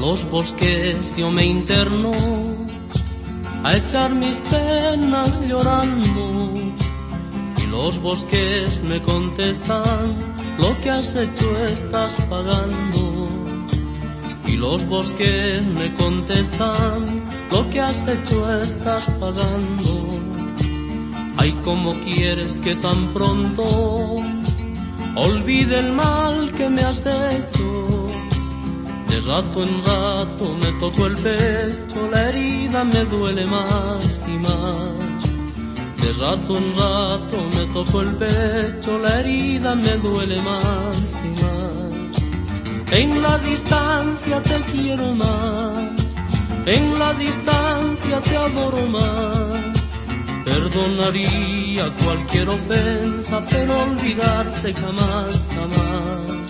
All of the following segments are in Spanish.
bosques yo me interno a echar mis penas llorando. Y los bosques me contestan lo que has hecho estás pagando. Y los bosques me contestan lo que has hecho estás pagando. Ay como quieres que tan pronto olvide el mal que me has hecho rato en rato me toco el pecho, la herida me duele más y más. De rato en rato me toco el pecho, la herida me duele más y más. En la distancia te quiero más, en la distancia te adoro más. Perdonaría cualquier ofensa, pero olvidarte jamás, jamás.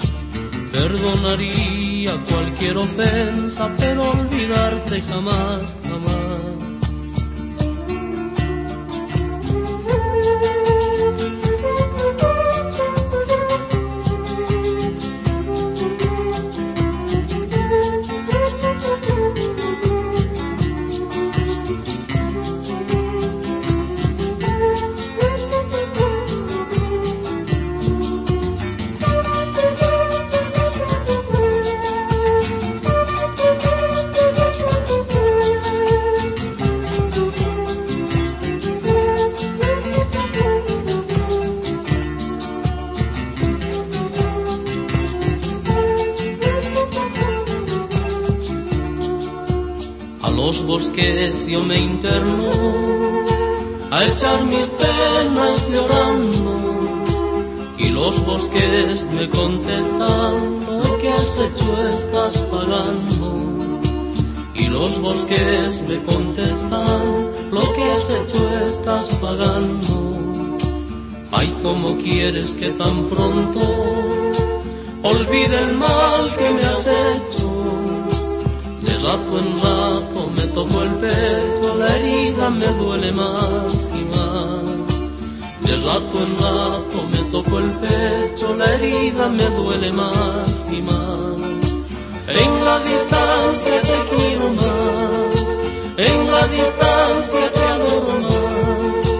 Perdonaría cualquier ofensa, pero olvidarte jamás, jamás. Bosques yo me interno a echar mis penas llorando. Y los bosques me contestan lo que has hecho estás pagando y los bosques me contestan lo que has hecho estás pagando ay como quieres que tan pronto olvide el mal que me has hecho rato en rato me toco el pecho, la herida me duele más y más. De rato en rato me toco el pecho, la herida me duele más y más. En la distancia te quiero más, en la distancia te adoro más.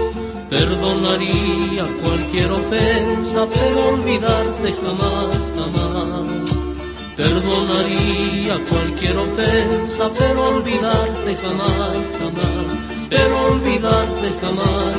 Perdonaría cualquier ofensa, pero olvidarte jamás, jamás. Perdonaría cualquier ofensa, pero olvidarte jamás, jamás, pero olvidarte jamás.